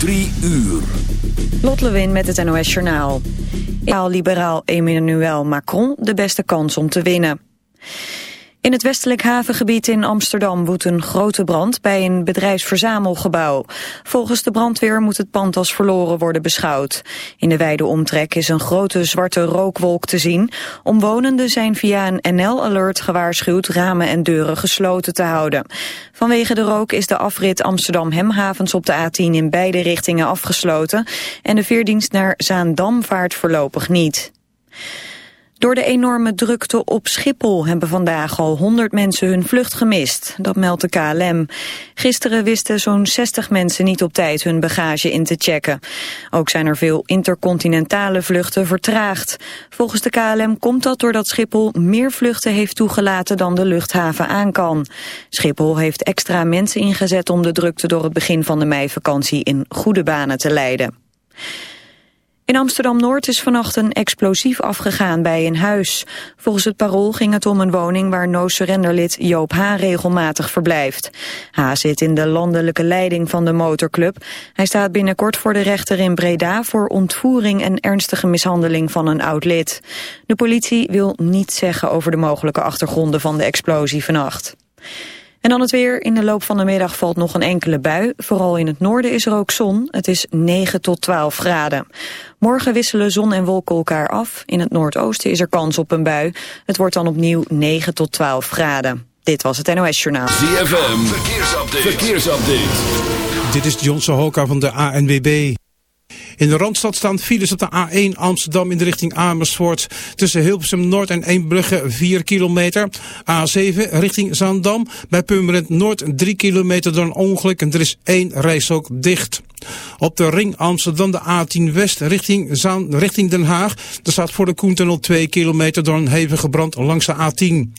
Drie uur. Lot Lewin met het NOS Journaal. Liberaal Emmanuel Macron de beste kans om te winnen. In het westelijk havengebied in Amsterdam woedt een grote brand bij een bedrijfsverzamelgebouw. Volgens de brandweer moet het pand als verloren worden beschouwd. In de wijde omtrek is een grote zwarte rookwolk te zien. Omwonenden zijn via een NL-alert gewaarschuwd ramen en deuren gesloten te houden. Vanwege de rook is de afrit Amsterdam-Hemhavens op de A10 in beide richtingen afgesloten en de veerdienst naar Zaandam vaart voorlopig niet. Door de enorme drukte op Schiphol hebben vandaag al 100 mensen hun vlucht gemist. Dat meldt de KLM. Gisteren wisten zo'n 60 mensen niet op tijd hun bagage in te checken. Ook zijn er veel intercontinentale vluchten vertraagd. Volgens de KLM komt dat doordat Schiphol meer vluchten heeft toegelaten dan de luchthaven aan kan. Schiphol heeft extra mensen ingezet om de drukte door het begin van de meivakantie in goede banen te leiden. In Amsterdam-Noord is vannacht een explosief afgegaan bij een huis. Volgens het parool ging het om een woning waar no-surrenderlid Joop H. regelmatig verblijft. H. zit in de landelijke leiding van de motorclub. Hij staat binnenkort voor de rechter in Breda voor ontvoering en ernstige mishandeling van een oud lid. De politie wil niets zeggen over de mogelijke achtergronden van de explosie vannacht. En dan het weer. In de loop van de middag valt nog een enkele bui. Vooral in het noorden is er ook zon. Het is 9 tot 12 graden. Morgen wisselen zon en wolken elkaar af. In het noordoosten is er kans op een bui. Het wordt dan opnieuw 9 tot 12 graden. Dit was het NOS Journaal. ZFM. Verkeersupdate. Verkeersupdate. Dit is John Sohoka van de ANWB. In de Randstad staan files op de A1 Amsterdam in de richting Amersfoort. Tussen Hilversum Noord en Eembrugge 4 kilometer. A7 richting Zaandam. Bij Purmerend Noord 3 kilometer door een ongeluk en er is één reis ook dicht. Op de ring Amsterdam de A10 West richting, Zaan, richting Den Haag. Er staat voor de Koentunnel 2 kilometer door een hevige brand langs de A10.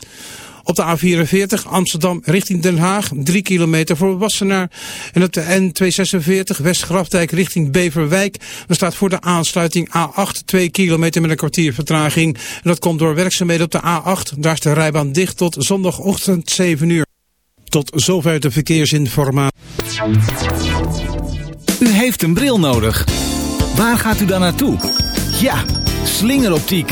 Op de A44 Amsterdam richting Den Haag, 3 kilometer voor Wassenaar. En op de N246 Westgrafdijk richting Beverwijk. Er staat voor de aansluiting A8 2 kilometer met een kwartier vertraging. En dat komt door werkzaamheden op de A8. Daar is de rijbaan dicht tot zondagochtend 7 uur. Tot zover de verkeersinformatie. U heeft een bril nodig. Waar gaat u dan naartoe? Ja, slingeroptiek.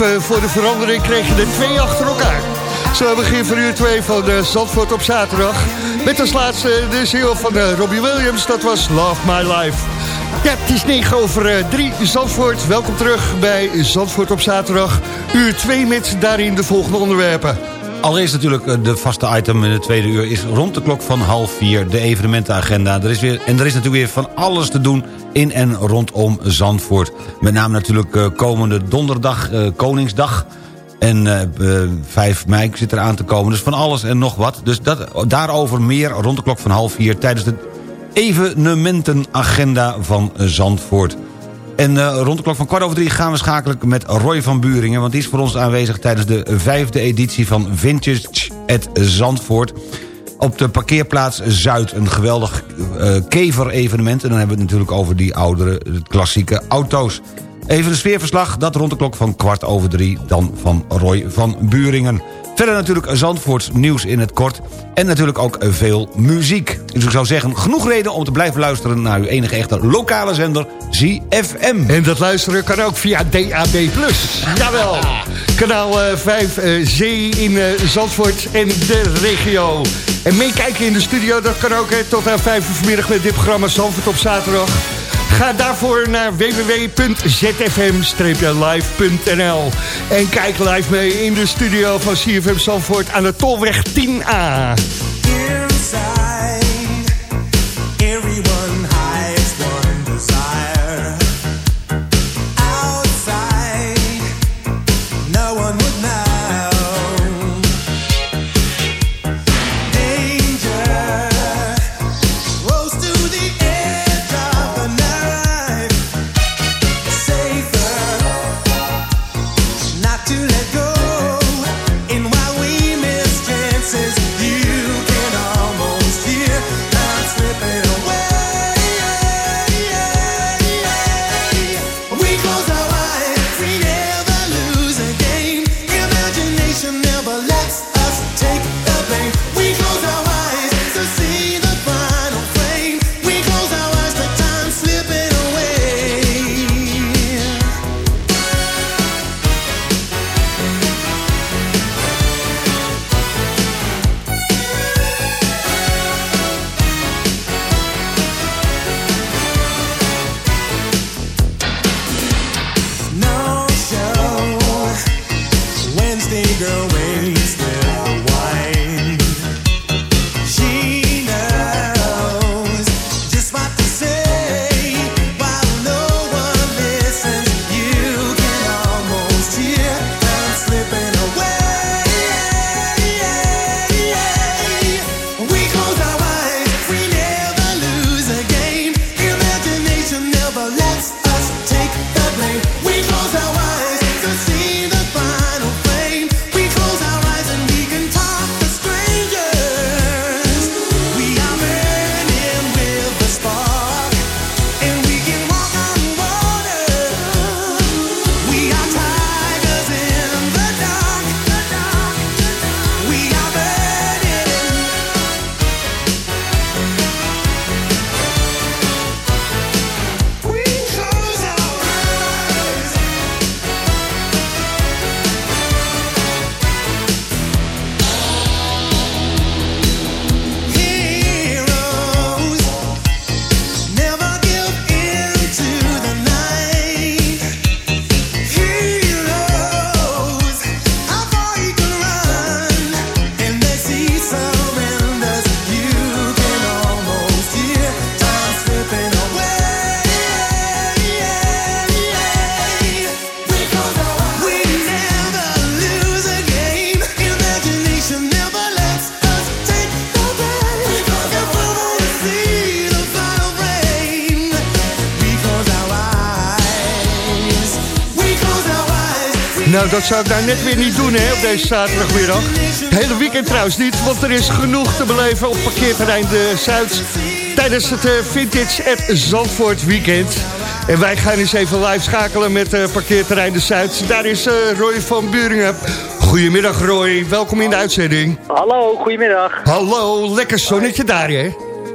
Even voor de verandering kreeg je er twee achter elkaar. Zo begin van uur 2 van de Zandvoort op zaterdag. Met als laatste de ziel van de Robbie Williams. Dat was Love My Life. Ja, het is 9 over 3 Zandvoort. Welkom terug bij Zandvoort op zaterdag. Uur 2 met daarin de volgende onderwerpen. Allereerst natuurlijk eh, de vaste item in het tweede uur... is rond de klok van half vier de evenementenagenda. Er is weer, en er is natuurlijk weer van alles te doen in en rondom Zandvoort. Met name natuurlijk eh, komende donderdag, uh, Koningsdag... En uh, 5 mei zit er aan te komen. Dus van alles en nog wat. Dus dat, daarover meer rond de klok van half vier... tijdens de evenementenagenda van Zandvoort. En uh, rond de klok van kwart over drie gaan we schakelen met Roy van Buringen... want die is voor ons aanwezig tijdens de vijfde editie van Vintage at Zandvoort... op de parkeerplaats Zuid, een geweldig uh, kever-evenement. En dan hebben we het natuurlijk over die oudere, klassieke auto's. Even een sfeerverslag, dat rond de klok van kwart over drie... dan van Roy van Buringen. Verder natuurlijk Zandvoorts nieuws in het kort. En natuurlijk ook veel muziek. Dus ik zou zeggen, genoeg reden om te blijven luisteren... naar uw enige echte lokale zender, ZFM. En dat luisteren kan ook via DAB+. Jawel. Kanaal 5C eh, in uh, Zandvoort en de regio. En meekijken in de studio, dat kan ook tot aan 5 uur vanmiddag... met dit programma Zandvoort op zaterdag. Ga daarvoor naar www.zfm-live.nl en kijk live mee in de studio van CFM Zandvoort aan de Tolweg 10A. Dat zou ik nou net weer niet doen, hè, op deze zaterdagmiddag. Het hele weekend trouwens niet, want er is genoeg te beleven op parkeerterrein De Zuid... tijdens het uh, Vintage at Zandvoort weekend. En wij gaan eens even live schakelen met uh, parkeerterrein De Zuid. Daar is uh, Roy van Buringen. Goedemiddag Roy, welkom in de uitzending. Hallo, goedemiddag. Hallo, lekker zonnetje daar, hè?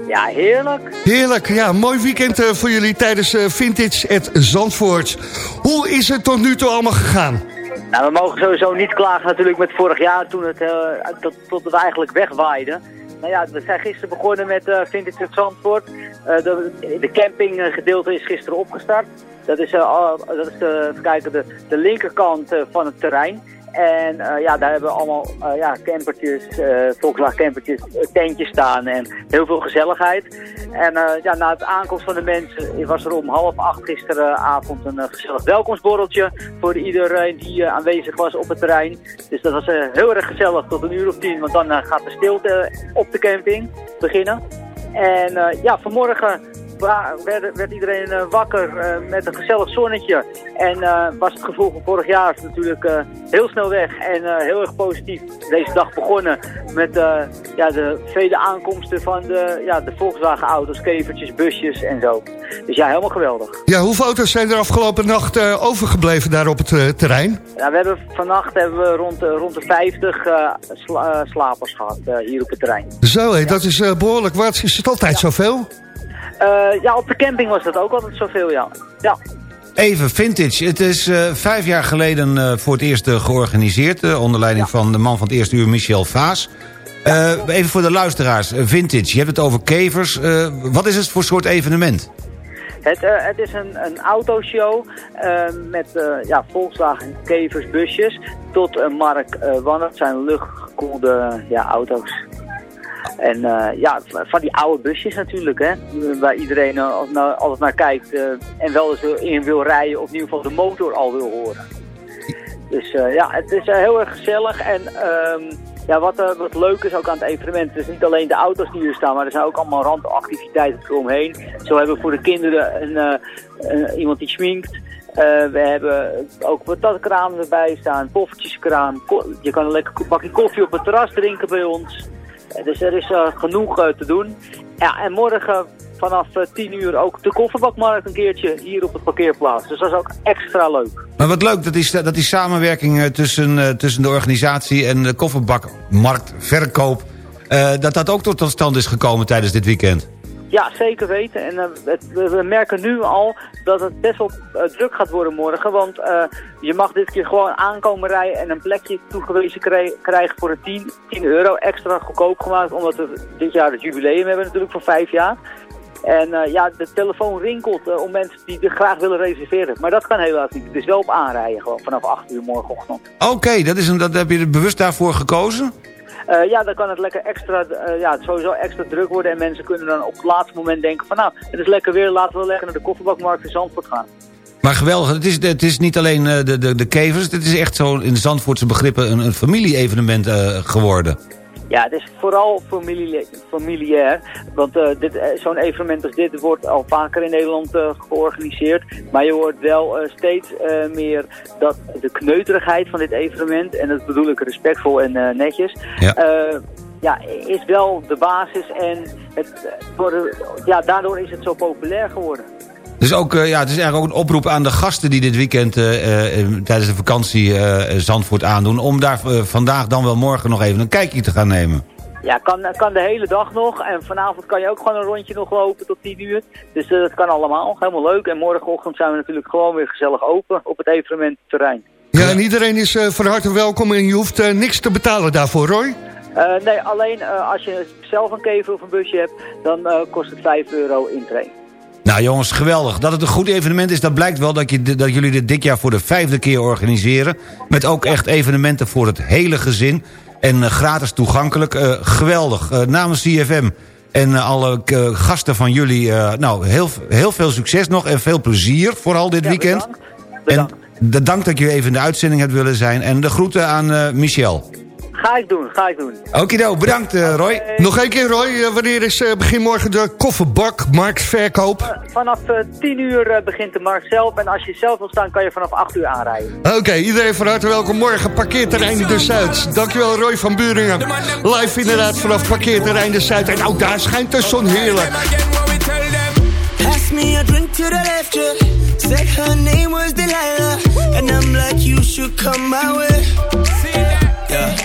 Ja, heerlijk. Heerlijk, ja. Mooi weekend uh, voor jullie tijdens uh, Vintage at Zandvoort. Hoe is het tot nu toe allemaal gegaan? Nou, we mogen sowieso niet klagen natuurlijk met vorig jaar toen het, uh, tot, tot we eigenlijk wegwaaiden. Nou ja, we zijn gisteren begonnen met Vintage at Zandvoort. de, de campinggedeelte is gisteren opgestart. Dat is, dat is kijken, de, de linkerkant van het terrein. En uh, ja, daar hebben we allemaal uh, ja, campertjes, uh, Volkswagen campertjes, tentjes staan en heel veel gezelligheid. En ja, na het aankomst van de mensen was er om half acht gisteravond een gezellig welkomstborreltje voor iedereen die aanwezig was op het terrein. Dus dat was heel erg gezellig tot een uur of tien, want dan gaat de stilte op de camping beginnen. En ja, vanmorgen werd, werd iedereen uh, wakker uh, met een gezellig zonnetje. En uh, was het gevoel van vorig jaar natuurlijk heel snel weg en heel erg positief deze dag begonnen met ja, de vele aankomsten van de, ja, de Volkswagen auto's, kevertjes, busjes en zo. Dus ja, helemaal geweldig. Ja, hoeveel auto's zijn er afgelopen nacht overgebleven daar op het terrein? Ja, we hebben vannacht hebben we rond, rond de 50 sla slapers gehad hier op het terrein. Zo, hé, dat is behoorlijk wat. Is het altijd ja. zoveel? Uh, ja, op de camping was dat ook altijd zoveel, ja. ja. Even vintage. Het is uh, vijf jaar geleden uh, voor het eerst georganiseerd... onder leiding ja. van de man van het eerste uur, Michel Vaas. Even voor de luisteraars, vintage. Je hebt het over kevers. wat is het voor soort evenement? Het, het is een, een autoshow met ja, Volkswagen kevers, busjes... tot een Mark. Het zijn luchtgekoelde ja, auto's. En uh, ja, van die oude busjes natuurlijk, hè, waar iedereen uh, altijd naar kijkt uh, en wel eens in wil rijden of in ieder geval de motor al wil horen. Dus ja, het is heel erg gezellig en um, ja, wat, wat leuk is ook aan het evenement, is niet alleen de auto's die hier staan, maar er zijn ook allemaal randactiviteiten eromheen. Zo hebben we voor de kinderen een, iemand die schminkt. We hebben ook patatkraam erbij staan, poffertjeskraam. Je kan een lekker bakje koffie op het terras drinken bij ons. Dus er is uh, genoeg uh, te doen. Ja, en morgen vanaf uh, 10 uur ook de kofferbakmarkt een keertje hier op het parkeerplaats. Dus dat is ook extra leuk. Maar wat leuk, dat is, dat die samenwerking tussen, tussen de organisatie en de kofferbakmarktverkoop... dat dat ook tot stand is gekomen tijdens dit weekend. Ja, zeker weten. En het, we merken nu al dat het best wel uh, druk gaat worden morgen. Want uh, je mag dit keer gewoon aankomen rijden en een plekje toegewezen krijgen voor de 10, 10 euro. Extra goedkoop gemaakt, omdat we dit jaar het jubileum hebben natuurlijk voor vijf jaar. En ja, de telefoon rinkelt om mensen die er graag willen reserveren. Maar dat kan helaas niet. Het is wel op aanrijden gewoon vanaf 8 uur morgenochtend. Oké, dat is heb je bewust daarvoor gekozen? Uh, ja, dan kan het lekker extra, uh, ja, sowieso extra druk worden. En mensen kunnen dan op het laatste moment denken van nou, het is lekker weer, laten we lekker naar de kofferbakmarkt in Zandvoort gaan. Maar geweldig, het is, het is niet alleen uh, de, de, de kevers, het is echt zo in Zandvoortse begrippen een, een familie-evenement geworden. Ja, het is vooral familie, familiair. Want uh, dit, zo'n evenement als dit wordt al vaker in Nederland uh, georganiseerd. Maar je hoort wel steeds meer dat de kneuterigheid van dit evenement... en dat bedoel ik respectvol en netjes... Ja. ja, is wel de basis en het, ja, daardoor is het zo populair geworden. Dus ook, ja, het is eigenlijk ook een oproep aan de gasten die dit weekend tijdens de vakantie Zandvoort aandoen... om daar vandaag dan wel morgen nog even een kijkje te gaan nemen. Ja, kan, kan de hele dag nog. En vanavond kan je ook gewoon een rondje nog lopen tot 10 uur. Dus dat kan allemaal. Helemaal leuk. En morgenochtend zijn we natuurlijk gewoon weer gezellig open op het evenementterrein. Ja, en iedereen is uh, van harte welkom en je hoeft uh, niks te betalen daarvoor, Roy? Uh, nee, alleen als je zelf een kever of een busje hebt, dan kost het 5 euro intree. Nou jongens, geweldig. Dat het een goed evenement is, dat blijkt wel dat, je, dat jullie dit dit jaar voor de vijfde keer organiseren. Met ook echt evenementen voor het hele gezin. En uh, gratis toegankelijk. Uh, geweldig. Uh, namens CFM en alle gasten van jullie... nou, heel, heel veel succes nog en veel plezier, vooral dit ja, weekend. Bedankt. En de dank dat je even in de uitzending hebt willen zijn. En de groeten aan Michel. Ga ik doen, ga ik doen. Okido, bedankt Roy. Nog één keer Roy, wanneer is begin morgen de kofferbak marktverkoop? vanaf 10 uur begint de markt zelf en als je zelf wil staan kan je vanaf 8 uur aanrijden. Oké, iedereen van harte welkom morgen, parkeerterrein de Zuid. Dankjewel Roy van Buringen. Live inderdaad vanaf parkeerterrein de Zuid. En ook daar schijnt de zon heerlijk. Pass me a drink to the left, yeah. Said her name was Delilah. And I'm like, you should come my way. Yeah.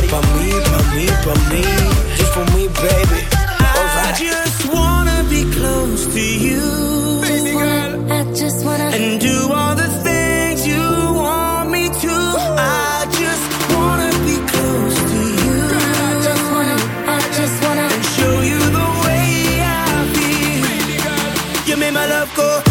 My love go.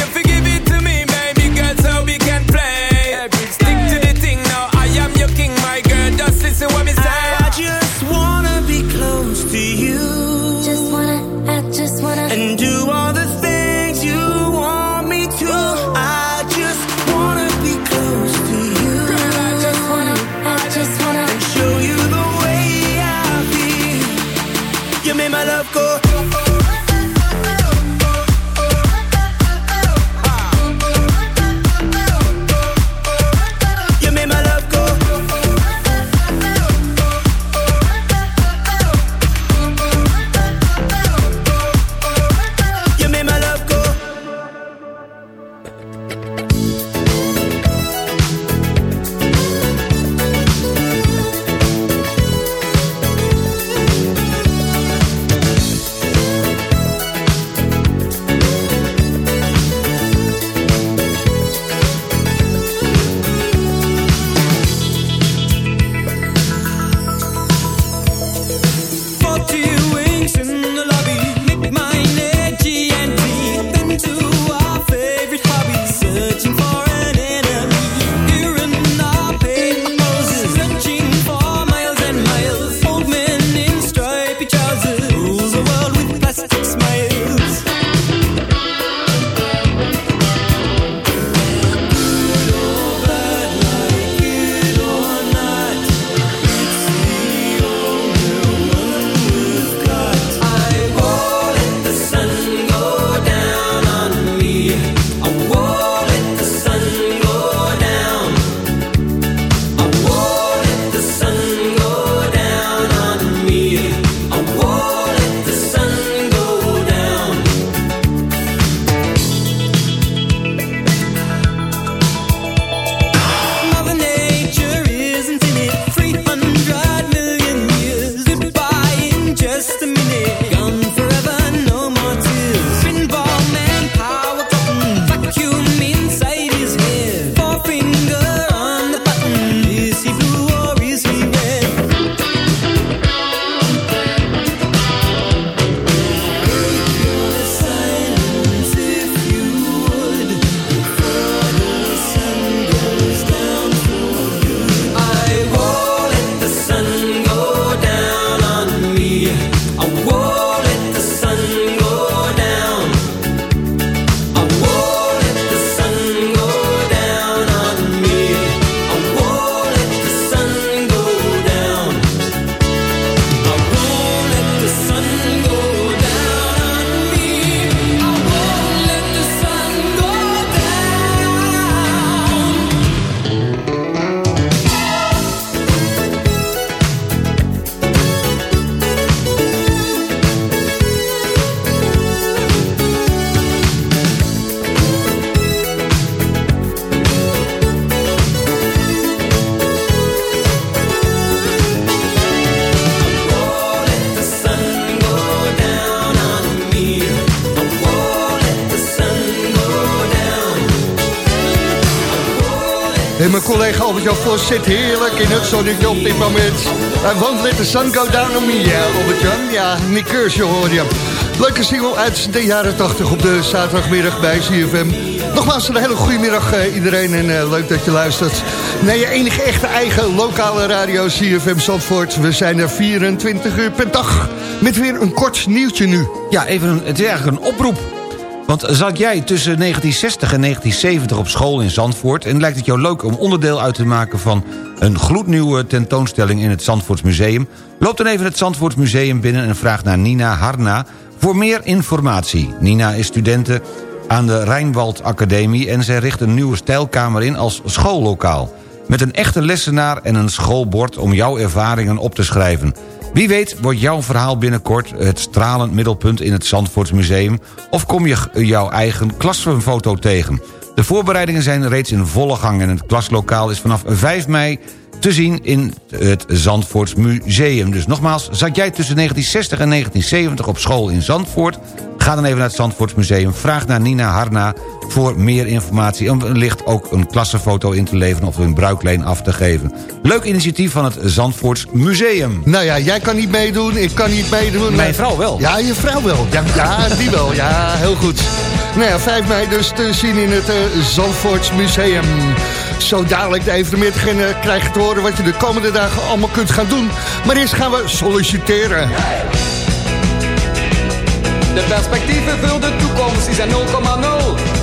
see what me Vos zit heerlijk in het zonnetje op dit moment. Hij woont met de sun go down on me, ja, Albert-Jan. Ja, Nick Kershaw hoor je. Leuke single uit de jaren 80 op de zaterdagmiddag bij CFM. Nogmaals een hele goede middag uh, iedereen en uh, leuk dat je luistert. Naar je enige echte eigen lokale radio CFM Zandvoort. We zijn er 24 uur per dag met weer een kort nieuwtje nu. Ja, even een, het is eigenlijk een oproep. Want zat jij tussen 1960 en 1970 op school in Zandvoort... en lijkt het jou leuk om onderdeel uit te maken van een gloednieuwe tentoonstelling in het Zandvoortsmuseum... loop dan even het Zandvoortsmuseum binnen en vraag naar Nina Harna voor meer informatie. Nina is studente aan de Rijnwald Academie... en zij richt een nieuwe stijlkamer in als schoollokaal. Met een echte lessenaar en een schoolbord om jouw ervaringen op te schrijven. Wie weet wordt jouw verhaal binnenkort het stralend middelpunt in het Zandvoortsmuseum... of kom je jouw eigen klasfoto tegen. De voorbereidingen zijn reeds in volle gang... en het klaslokaal is vanaf 5 mei te zien in het Zandvoorts Museum. Dus nogmaals, zat jij tussen 1960 en 1970 op school in Zandvoort... ga dan even naar het Zandvoorts Museum, vraag naar Nina Harna voor meer informatie... en wellicht ook een klassenfoto in te leveren of een bruikleen af te geven. Leuk initiatief van het Zandvoorts Museum. Nou ja, jij kan niet meedoen, ik kan niet meedoen. Mijn vrouw wel. Ja, je vrouw wel. Ja, ja die wel. Ja, heel goed. Nou ja, 5 mei dus te zien in het uh, Zandvoorts Museum. Zo dadelijk de evenementagenda krijg je te horen wat je de komende dagen allemaal kunt gaan doen. Maar eerst gaan we solliciteren. De perspectieven voor de toekomst die zijn 0,0.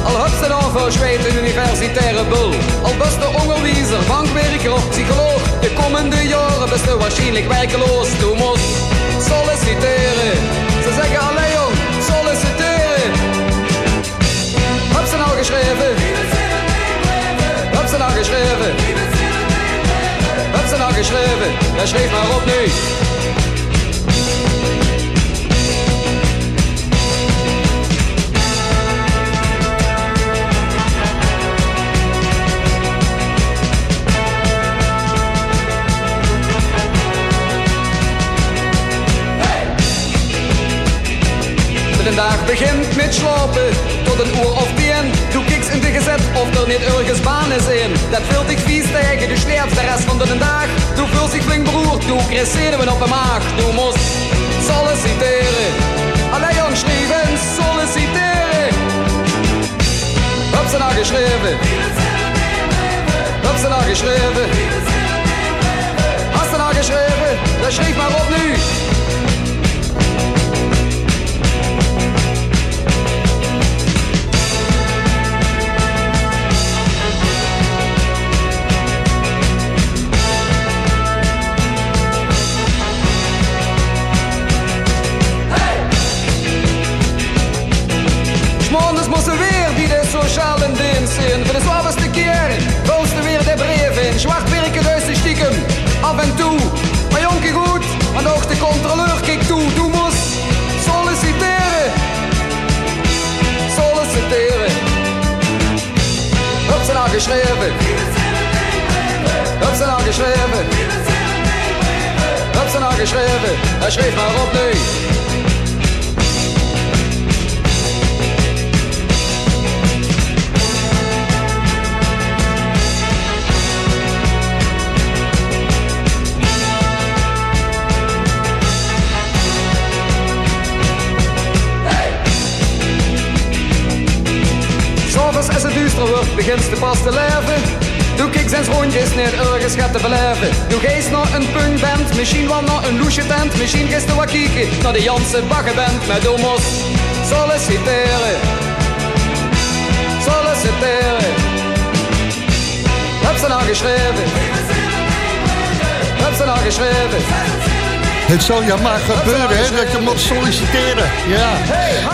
Al heb ze dan verzweet een universitaire bul. Al best de onderwijzer, bankwerker psycholoog. De komende jaren best waarschijnlijk werkeloos. Du moest solliciteren. Ze zeggen alleen jong, solliciteren. Heb ze nou geschreven? Heb ze nou geschreven? Heb ze nou geschreven? Ja, schreef maar op. De dag begint met slapen een uur of tien. Du kijkt in de gezet of er niet ergens baan is in. Dat vult ik vies tegen, du schwerft de rest van de dag. Du voelt zich flink beroerd, du krijgt zenuwen op de maag. Du moest solliciteren. Allee jong, schrijven, solliciteren. Heb ze nou geschreven? Heb ze nou geschreven? Hast du nou geschreven? Dan schrijf maar op nu. Heb ze nou geschreven? Heb ze nou geschreven? Heb ze nou geschreven? Begint ze pas te leven. Doe ik zijn rondjes niet ergens gaat te beleven. Doe geest naar een punkband, misschien wel naar een loesje tent. Misschien gisteren wat kieken naar de Janse baggenband. Du moest solliciteren. Solliciteren. Heb ze nou geschreven? Heb ze nou geschreven? Het zal ja maar gebeuren, hè, dat je moet solliciteren. Ja,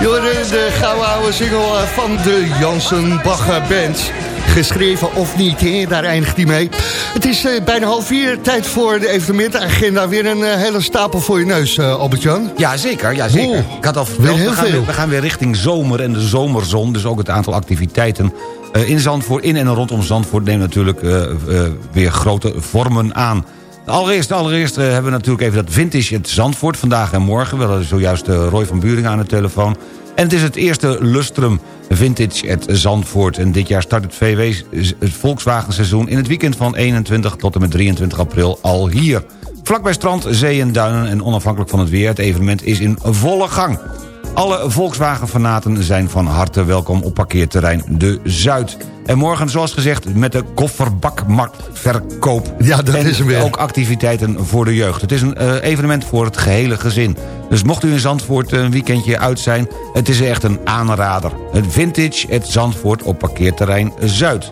jullie de gouden oude single eh, van de Jansen Bagger Band. Geschreven of niet, hè? daar eindigt hij mee. Het is uh, bijna half vier, tijd voor de evenementenagenda. Weer een uh, hele stapel voor je neus, uh, Albert-Jan. Ja, zeker. Ja, zeker. Ik had al verteld, we, gaan veel. weer, we gaan weer richting zomer en de zomerzon. Dus ook het aantal activiteiten in Zandvoort, in en rondom Zandvoort... neemt natuurlijk weer grote vormen aan. Allereerst, allereerst hebben we natuurlijk even dat vintage het Zandvoort... vandaag en morgen. We hadden zojuist eh, Roy van Buringen aan de telefoon. En het is het eerste lustrum. Vintage at Zandvoort. En dit jaar start het VW het Volkswagen seizoen in het weekend van 21 tot en met 23 april al hier. Vlakbij strand, zee en duinen en onafhankelijk van het weer... het evenement is in volle gang. Alle Volkswagen-fanaten zijn van harte welkom op parkeerterrein De Zuid. En morgen, zoals gezegd, met de kofferbakmarktverkoop. Ja, dat en is hem weer. ook activiteiten voor de jeugd. Het is een eh, evenement voor het gehele gezin. Dus mocht u in Zandvoort een weekendje uit zijn... het is echt een aanrader. Het Vintage at Zandvoort op parkeerterrein Zuid.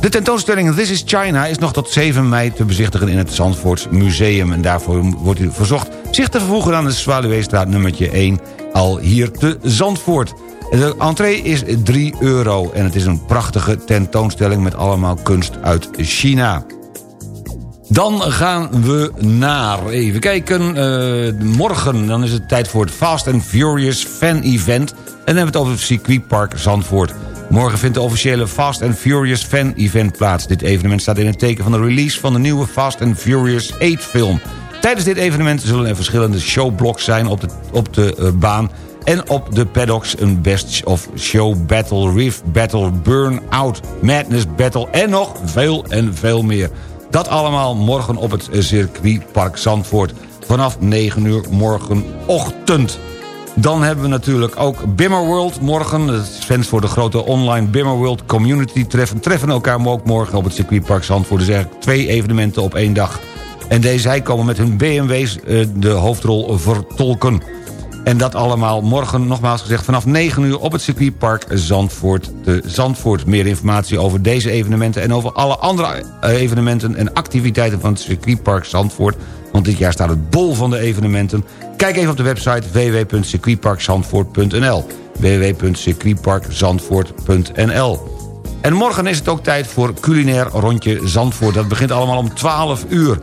De tentoonstelling This is China is nog tot 7 mei te bezichtigen in het Zandvoorts Museum. En daarvoor wordt u verzocht zich te vervoegen aan de Zwaluweestraat nummertje 1... al hier te Zandvoort. De entree is 3 euro en het is een prachtige tentoonstelling... met allemaal kunst uit China. Dan gaan we naar, even kijken, eh, morgen. Dan is het tijd voor het Fast and Furious Fan Event. En dan hebben we het over het circuitpark Zandvoort. Morgen vindt de officiële Fast and Furious Fan Event plaats. Dit evenement staat in het teken van de release van de nieuwe Fast and Furious 8 film. Tijdens dit evenement zullen er verschillende showblocks zijn op de, op de eh, baan... en op de paddocks een best of show battle, riff battle, burn-out, madness battle... en nog veel en veel meer. Dat allemaal morgen op het circuitpark Zandvoort. Vanaf 9 uur morgenochtend. Dan hebben we natuurlijk ook Bimmerworld morgen. De fans voor de grote online Bimmerworld Community treffen... treffen elkaar ook morgen op het circuitpark Zandvoort. Dus eigenlijk twee evenementen op één dag. En deze zij komen met hun BMW's eh, de hoofdrol vertolken. En dat allemaal morgen, nogmaals gezegd, vanaf 9 uur op het circuitpark Zandvoort te Zandvoort. Meer informatie over deze evenementen en over alle andere eh, evenementen en activiteiten van het circuitpark Zandvoort. Want dit jaar staat het bol van de evenementen. Kijk even op de website www.circuitparkzandvoort.nl www.circuitparkzandvoort.nl En morgen is het ook tijd voor culinair rondje Zandvoort. Dat begint allemaal om 12 uur.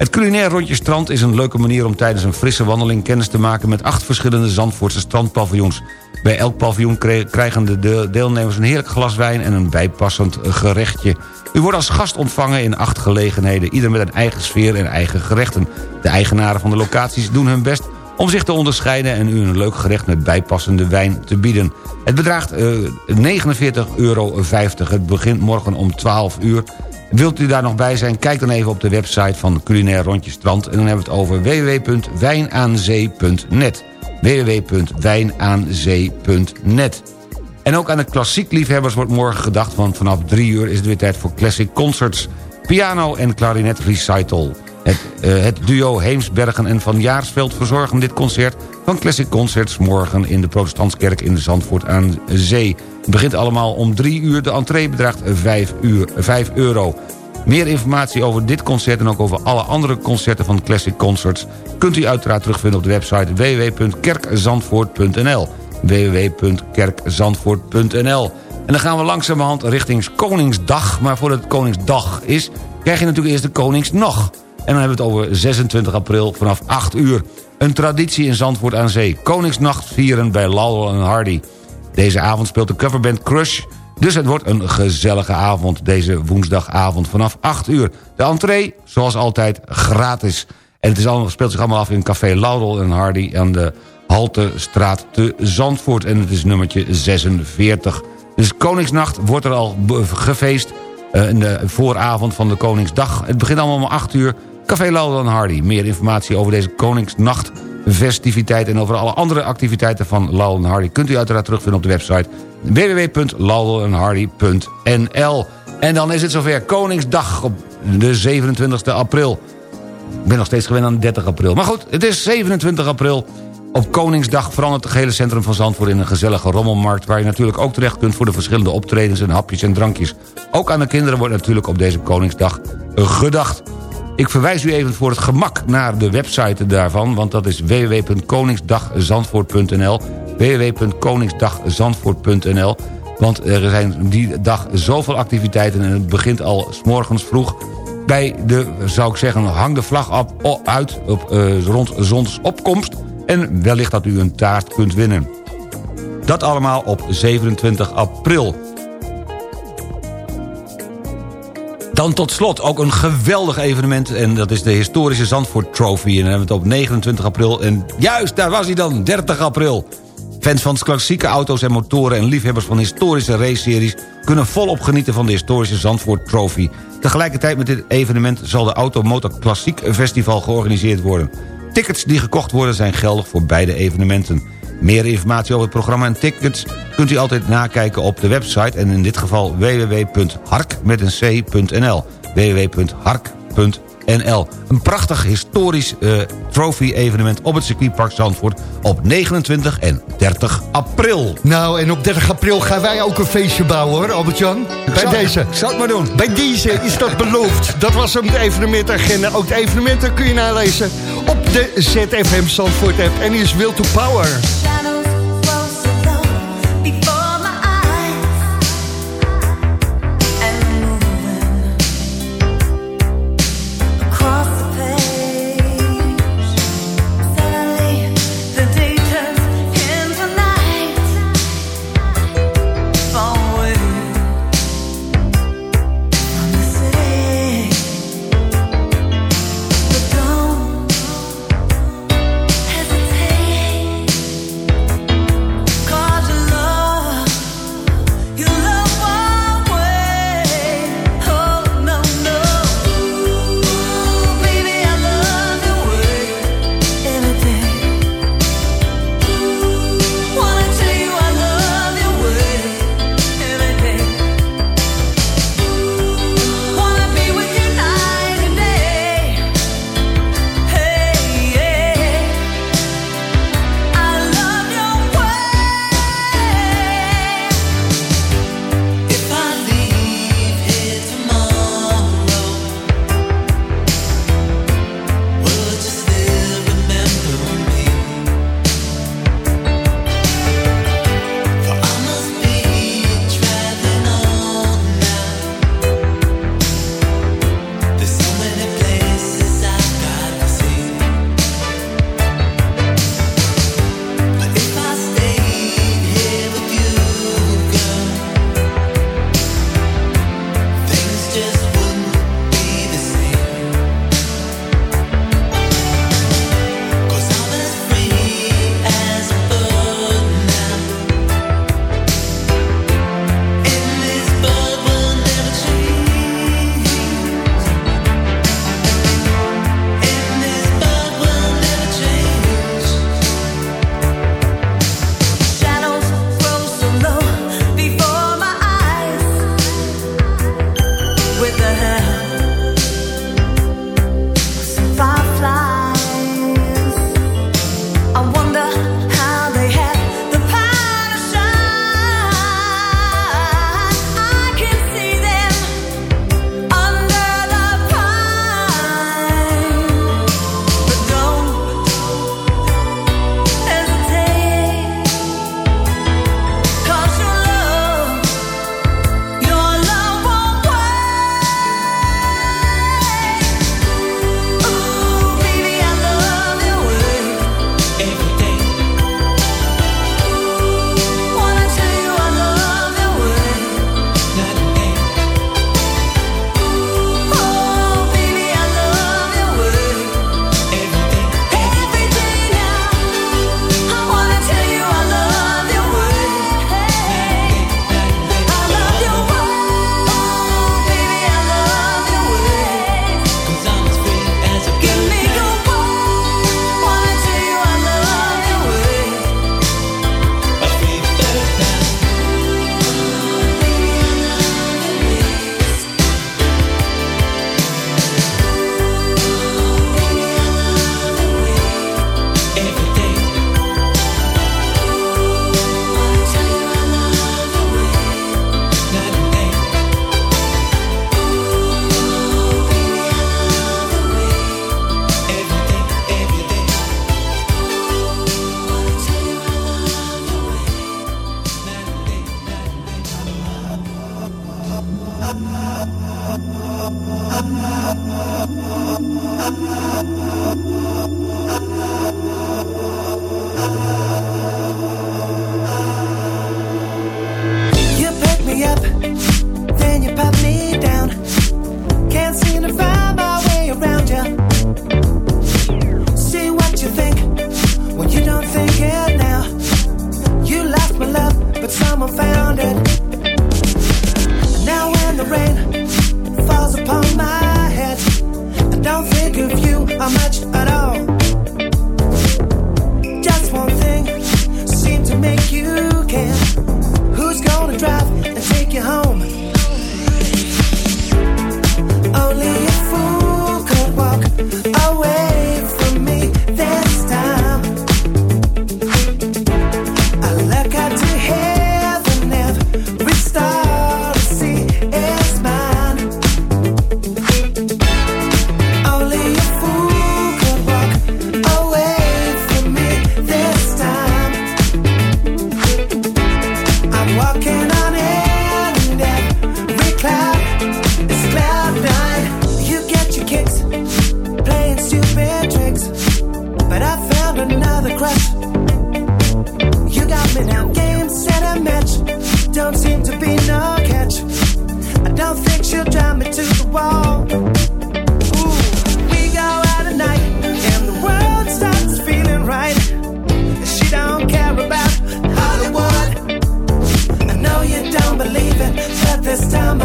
Het culinair rondje strand is een leuke manier om tijdens een frisse wandeling kennis te maken met acht verschillende Zandvoortse strandpaviljoens. Bij elk paviljoen krijgen de de deelnemers een heerlijk glas wijn en een bijpassend gerechtje. U wordt als gast ontvangen in acht gelegenheden, ieder met een eigen sfeer en eigen gerechten. De eigenaren van de locaties doen hun best om zich te onderscheiden en u een leuk gerecht met bijpassende wijn te bieden. Het bedraagt eh, 49,50 euro. Het begint morgen om 12 uur. Wilt u daar nog bij zijn, kijk dan even op de website van Culinair Rondje Strand... en dan hebben we het over www.wijnaanzee.net www.wijnaanzee.net En ook aan de klassiek liefhebbers wordt morgen gedacht... want vanaf 3 uur is het weer tijd voor Classic Concerts... piano en klarinet recital. Het, eh, het duo Heemsbergen en Van Jaarsveld verzorgen dit concert... van Classic Concerts morgen in de Protestantskerk in Zandvoort aan Zee. Het begint allemaal om 3 uur. De entree bedraagt 5, uur, 5 euro. Meer informatie over dit concert en ook over alle andere concerten van Classic Concerts... kunt u uiteraard terugvinden op de website www.kerkzandvoort.nl www.kerkzandvoort.nl En dan gaan we langzamerhand richting Koningsdag. Maar voordat het Koningsdag is, krijg je natuurlijk eerst de Koningsnog. En dan hebben we het over 26 april vanaf 8 uur. Een traditie in Zandvoort aan Zee. Koningsnacht vieren bij Laurel en Hardy. Deze avond speelt de coverband Crush... Dus het wordt een gezellige avond deze woensdagavond vanaf 8 uur. De entree, zoals altijd, gratis. En het is allemaal, speelt zich allemaal af in Café Laurel en Hardy... aan de Haltestraat te Zandvoort. En het is nummertje 46. Dus Koningsnacht wordt er al gefeest... eh, in de vooravond van de Koningsdag. Het begint allemaal om 8 uur. Café Laurel en Hardy. Meer informatie over deze Koningsnacht festiviteit... en over alle andere activiteiten van Laurel Hardy... kunt u uiteraard terugvinden op de website www.laurelenhardy.nl En dan is het zover Koningsdag op de 27 april. Ik ben nog steeds gewend aan 30 april. Maar goed, het is 27 april. Op Koningsdag verandert het gehele centrum van Zandvoort in een gezellige rommelmarkt... waar je natuurlijk ook terecht kunt voor de verschillende optredens en hapjes en drankjes. Ook aan de kinderen wordt natuurlijk op deze Koningsdag gedacht. Ik verwijs u even voor het gemak naar de website daarvan... want dat is www.koningsdagzandvoort.nl www.koningsdagzandvoort.nl Want er zijn die dag zoveel activiteiten... en het begint al s morgens vroeg bij de, zou ik zeggen, hang de vlag op, uit op, eh, rond zonsopkomst... en wellicht dat u een taart kunt winnen. Dat allemaal op 27 april. Dan tot slot ook een geweldig evenement... en dat is de historische Zandvoort Trophy. En dan hebben we het op 29 april. En juist, daar was hij dan, 30 april. Fans van klassieke auto's en motoren en liefhebbers van historische raceseries... kunnen volop genieten van de historische Zandvoort Trophy. Tegelijkertijd met dit evenement zal de Automotor Klassiek Festival georganiseerd worden. Tickets die gekocht worden zijn geldig voor beide evenementen. Meer informatie over het programma en tickets kunt u altijd nakijken op de website... en in dit geval www.hark.nl NL. Een prachtig historisch uh, trophy-evenement op het circuitpark Zandvoort... op 29 en 30 april. Nou, en op 30 april gaan wij ook een feestje bouwen, hoor, Albert-Jan. Bij deze. Ik zal het maar doen. Bij deze is dat beloofd. Dat was hem, de evenementagenda. Ook de evenementen kun je nalezen op de ZFM Zandvoort-app. En die is Will to Power.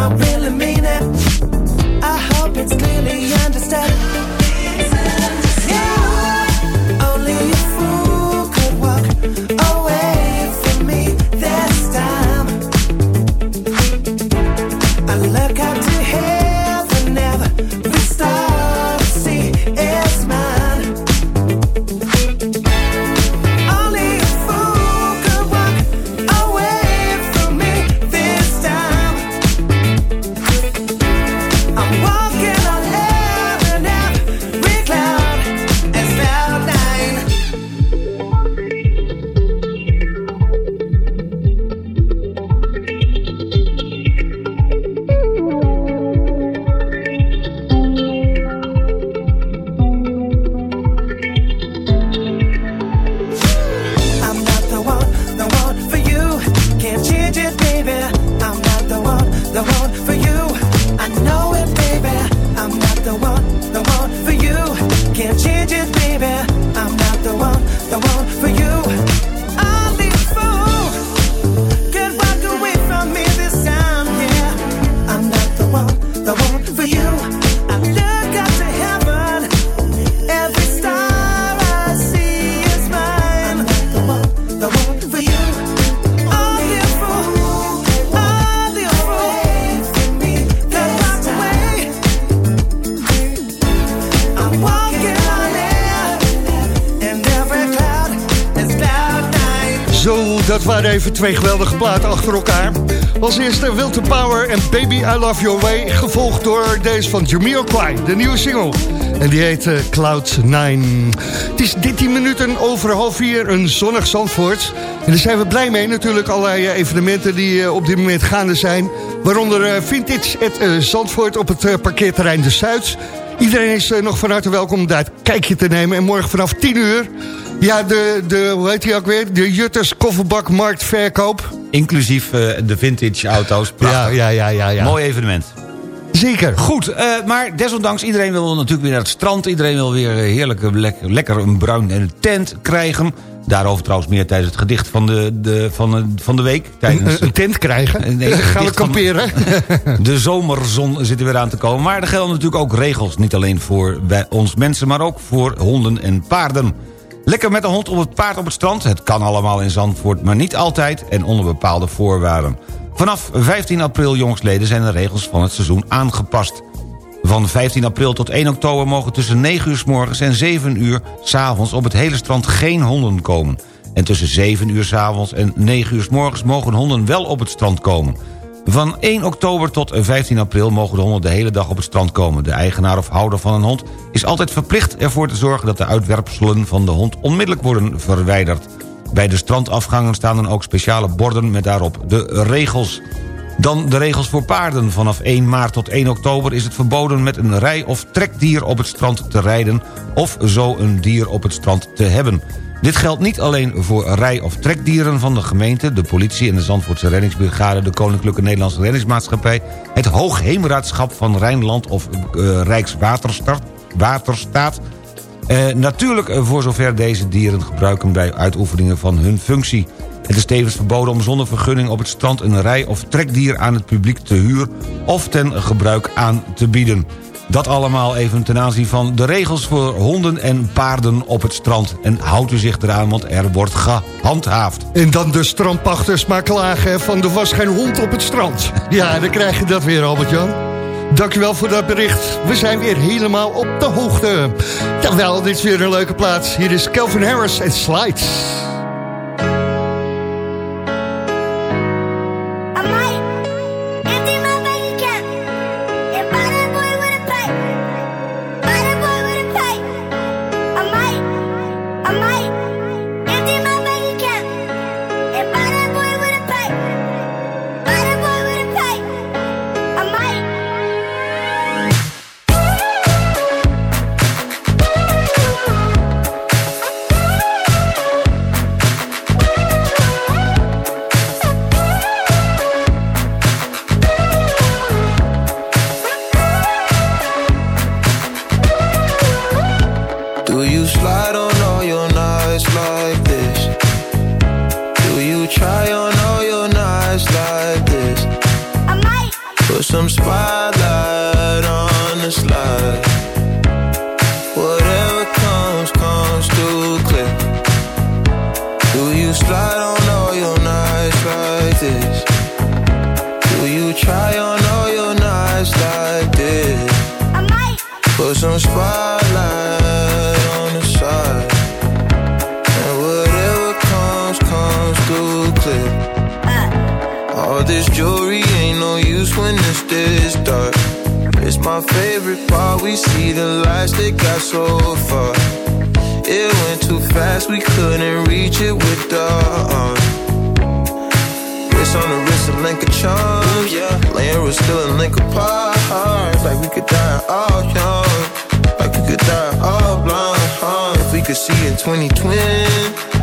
I really mean waren even twee geweldige platen achter elkaar. Als eerste Will to Power en Baby I Love Your Way... gevolgd door deze van Jamiroquai, de nieuwe single. En die heet eh, Cloud 9. Het is 13 minuten over half vier, een zonnig Zandvoort. En daar zijn we blij mee. Natuurlijk allerlei eh, evenementen die eh, op dit moment gaande zijn. Waaronder Vintage at Zandvoort op het parkeerterrein De Zuid. Iedereen is nog van harte welkom om daar een kijkje te nemen. En morgen vanaf 10 uur... Ja, de, de, hoe heet die ook weer? De Jutters Kofferbakmarktverkoop. Inclusief eh, de vintage auto's. Ja, ja, ja, ja, ja. Mooi evenement. Zeker. Goed, eh, maar desondanks, iedereen wil natuurlijk weer naar het strand. Iedereen wil weer eh, heerlijk lekker, lekker een bruin en een tent krijgen. Daarover trouwens meer tijdens het gedicht van de, de, van de, van de week. Tijdens, Een, tent krijgen? Nee, Gaan we van- kamperen? De zomerzon zit er weer aan te komen. Maar er gelden natuurlijk ook regels. Niet alleen voor wij, ons mensen, maar ook voor honden en paarden. Lekker met een hond op het paard op het strand. Het kan allemaal in Zandvoort, maar niet altijd en onder bepaalde voorwaarden. Vanaf 15 april, jongsleden, zijn de regels van het seizoen aangepast. Van 15 april tot 1 oktober mogen tussen 9 uur s morgens en 7 uur s avonds op het hele strand geen honden komen. En tussen 7 uur s avonds en 9 uur s morgens mogen honden wel op het strand komen. Van 1 oktober tot 15 april mogen de honden de hele dag op het strand komen. De eigenaar of houder van een hond is altijd verplicht ervoor te zorgen... dat de uitwerpselen van de hond onmiddellijk worden verwijderd. Bij de strandafgangen staan dan ook speciale borden met daarop de regels. Dan de regels voor paarden. Vanaf 1 maart tot 1 oktober is het verboden met een rij- of trekdier op het strand te rijden... of zo een dier op het strand te hebben. Dit geldt niet alleen voor rij- of trekdieren van de gemeente... de politie en de Zandvoortse reddingsbrigade... de Koninklijke Nederlandse Reddingsmaatschappij... het Hoogheemraadschap van Rijnland of eh, Rijkswaterstaat... Waterstaat, eh, natuurlijk eh, voor zover deze dieren gebruiken bij uitoefeningen van hun functie. Het is tevens verboden om zonder vergunning op het strand... een rij- of trekdier aan het publiek te huur of ten gebruik aan te bieden. Dat allemaal even ten aanzien van de regels voor honden en paarden op het strand. En houdt u zich eraan, want er wordt gehandhaafd. En dan de strandpachters maar klagen van er was geen hond op het strand. Ja, dan krijg je dat weer, Albert-Jan. Dankjewel voor dat bericht. We zijn weer helemaal op de hoogte. Jawel, dit is weer een leuke plaats. Hier is Kelvin Harris en Slides. Part. We see the lights that got so far. It went too fast, we couldn't reach it with the arm. Wrist on the wrist, a link of charms. Yeah, laying was still a link apart. Like we could die all young, like we could die all blind. Huh? If we could see in 2020,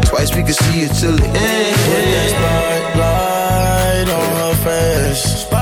twice we could see it till the end. Put that spotlight on her face.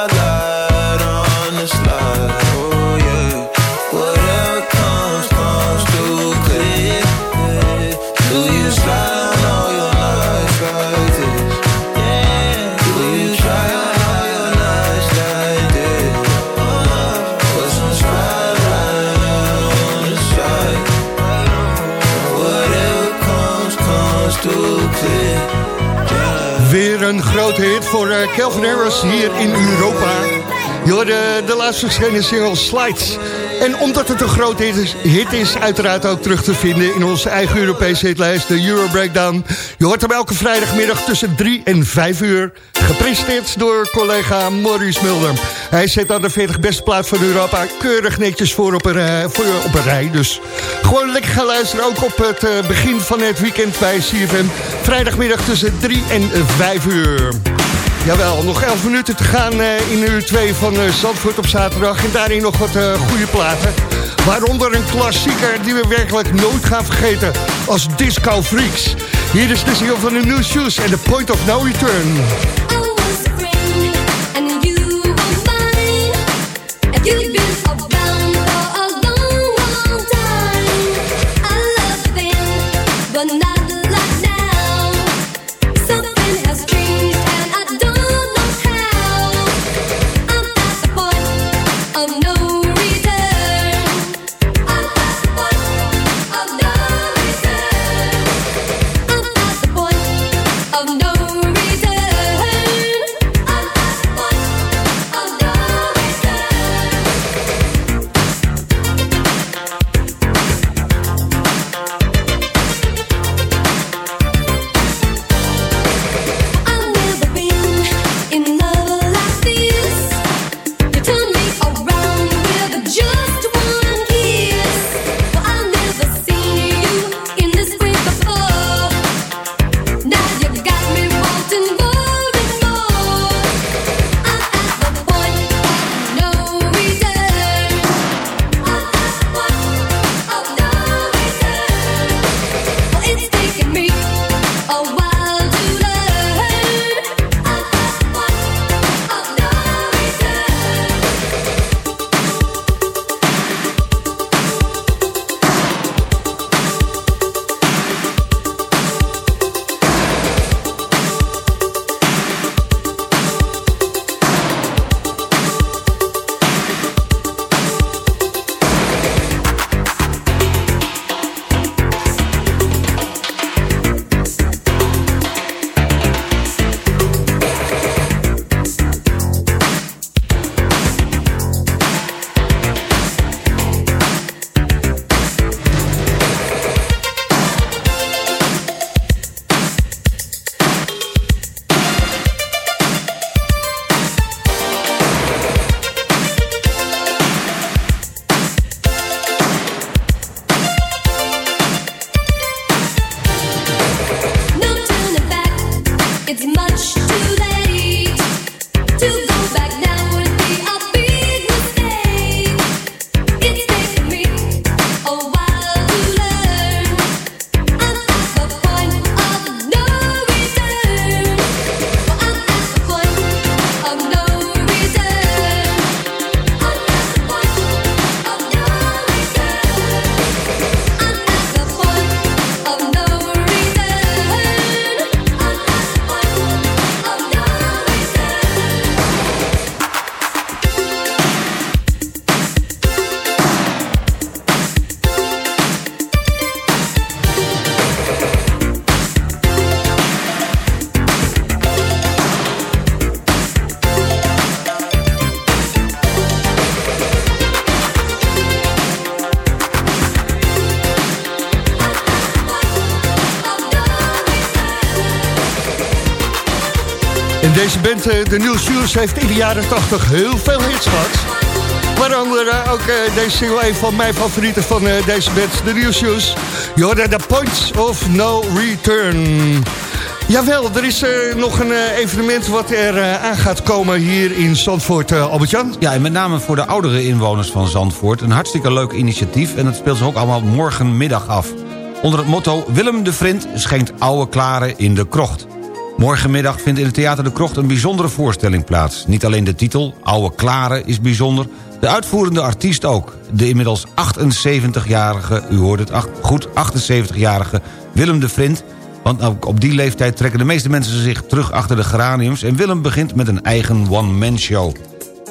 Weer een grote hit voor eh, Calvin Harris hier in Europa. Je de laatst verschenen single Slides. En omdat het een grote hit is, hit is, uiteraard ook terug te vinden... in onze eigen Europese hitlijst, de Euro Breakdown. Je hoort hem elke vrijdagmiddag tussen 3 en 5 uur. Gepresenteerd door collega Maurice Mulder. Hij zet dan de 40 beste plaat van Europa keurig netjes voor op een, voor op rij. Dus gewoon lekker gaan luisteren, ook op het eh, begin van het weekend bij CFM. Vrijdagmiddag tussen 3 en 5 uur. Jawel, nog 11 minuten te gaan eh, in uur 2 van eh, Zandvoort op zaterdag. En daarin nog wat eh, goede platen. Waaronder een klassieker die we werkelijk nooit gaan vergeten. Als Disco Freaks. Hier is de single van de New Shoes en The Point of No Return. Band, eh, de New Shoes, heeft in de jaren 80 heel veel hits gehad. Waaronder ook eh, deze single, een van mijn favorieten van eh, deze band, de New Shoes. Je hoorde The Points of No Return. Jawel, er is nog een evenement wat er aan gaat komen hier in Zandvoort, Albert-Jan. Ja, en met name voor de oudere inwoners van Zandvoort... een hartstikke leuk initiatief en het speelt zich ook allemaal morgenmiddag af. Onder het motto Willem de Vriend schenkt oude klaren in de krocht. Morgenmiddag vindt in het Theater de Krocht een bijzondere voorstelling plaats. Niet alleen de titel, Oude Klaren, is bijzonder... de uitvoerende artiest ook. De inmiddels 78-jarige, u hoort het goed, 78-jarige Willem de Vriend... want op die leeftijd trekken de meeste mensen zich terug achter de geraniums... en Willem begint met een eigen one-man-show.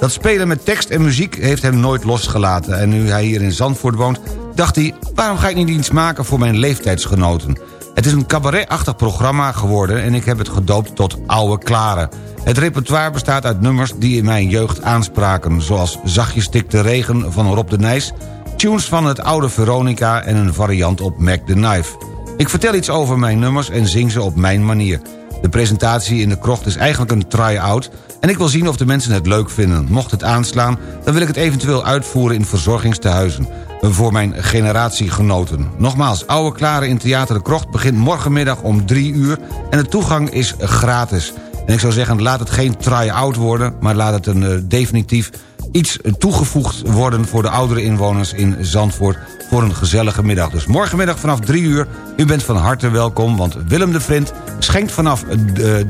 Dat spelen met tekst en muziek heeft hem nooit losgelaten... en nu hij hier in Zandvoort woont, dacht hij... waarom ga ik niet iets maken voor mijn leeftijdsgenoten? Het is een cabaretachtig programma geworden... en ik heb het gedoopt tot Oude Klaren. Het repertoire bestaat uit nummers die in mijn jeugd aanspraken... zoals Zachtjes stikt de regen van Rob de Nijs... tunes van het oude Veronica en een variant op Mac the Knife. Ik vertel iets over mijn nummers en zing ze op mijn manier. De presentatie in de krocht is eigenlijk een try-out... en ik wil zien of de mensen het leuk vinden. Mocht het aanslaan, dan wil ik het eventueel uitvoeren in verzorgingstehuizen... voor mijn generatiegenoten. Nogmaals, Oude Klaren in Theater de Krocht begint morgenmiddag om 3 uur... en de toegang is gratis. En ik zou zeggen, laat het geen try-out worden... maar laat het een eh, definitief iets toegevoegd worden... voor de oudere inwoners in Zandvoort voor een gezellige middag. Dus morgenmiddag vanaf 3 uur, u bent van harte welkom... want Willem de Vriend schenkt vanaf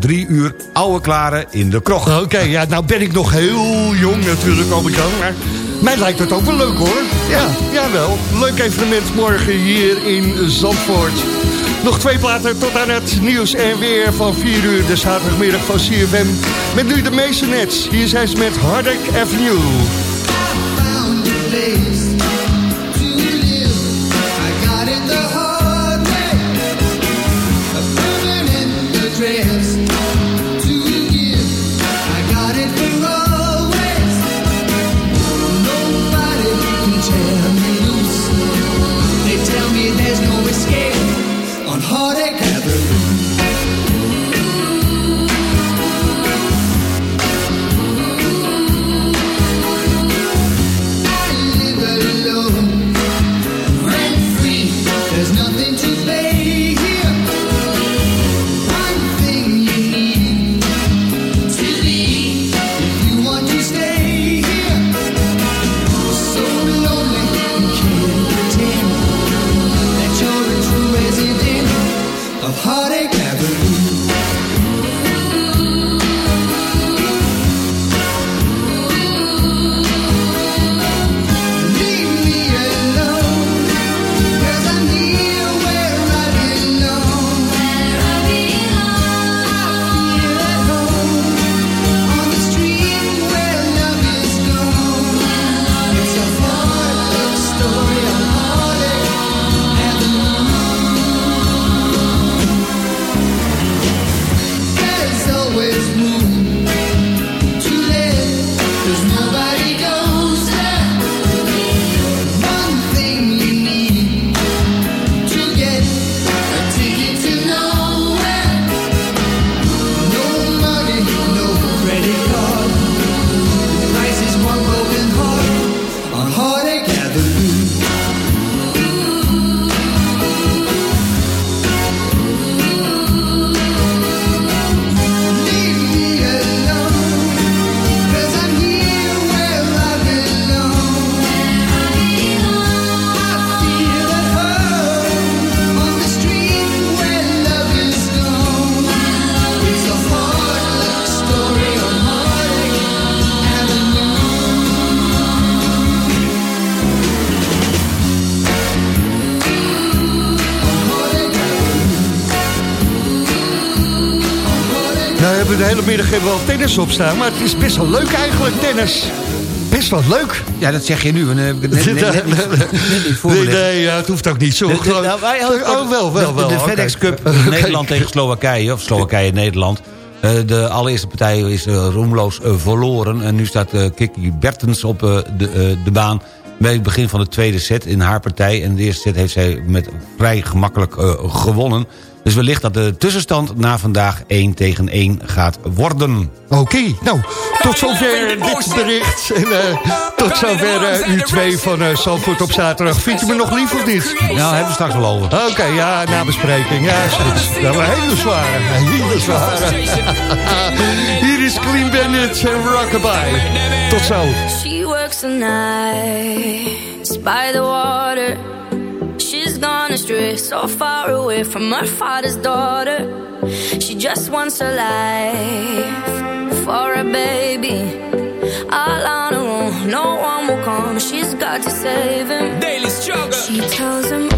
3 uur oude klaren in de krocht. Oké, ja, nou ben ik nog heel jong natuurlijk, Albert-Jan, maar mij lijkt het ook wel leuk hoor. Ja, jawel. Leuk evenement morgen hier in Zandvoort. Nog twee platen tot aan het nieuws en weer van 4 uur, de zaterdagmiddag van CFM. Met nu de Masonets. Hier zijn ze met Hardek Avenue. I found you late. Hebben we de hele middag hebben we wel tennis op staan, maar het is best wel leuk eigenlijk, tennis. Best wel leuk. Ja, dat zeg je nu. eh, Net, Nee, nee, het hoeft ook niet zo. De- de- nou, wij oh, wel, wel, de- wel. De, oké. FedEx Cup. Nederland tegen Slowakije, of Slowakije-Nederland. Eh, de allereerste partij is eh, roemloos eh, verloren. En nu staat eh, Kiki Bertens op eh, de, eh, de baan bij het begin van de tweede set in haar partij. En de eerste set heeft zij met vrij gemakkelijk eh, gewonnen. Dus wellicht dat de tussenstand na vandaag 1 tegen 1 gaat worden. Oké, nou, tot zover dit bericht. En eh, tot zover eh, uur 2 van uh, Zandvoort op zaterdag. Vind je me nog lief of niet? Nou, hebben we straks wel over. Oké, ja, na bespreking. Ja, is goed. Dat was een hele zware. Een hele zware. Hier is Clean Bandit en Rockabye. Tot zo. She works the nights by the water. Gone astray, so far away from her father's daughter. She just wants her life for a baby. All on her own, no one will come. She's got to save him. Daily struggle. She tells him,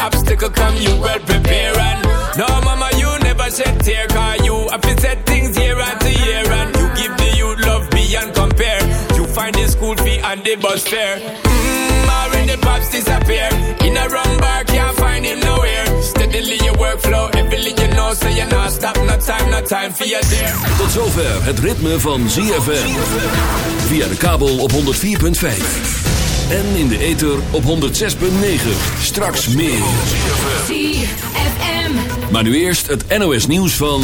obstacle come, you well prepare. And no, mama, you never shed tear. Cause you have set things year after year. And you give the youth love beyond compare. You find the school fee and the bus fare. Mmm, already pops disappear. In a wrong bar, can't find him nowhere. Steadily your workflow, you not stop, no time, no time for your dear. Tot zover het ritme van ZFM. Via de kabel op 104.5. En in de ether op 106.9. Straks meer. ZFM. Maar nu eerst het NOS nieuws van...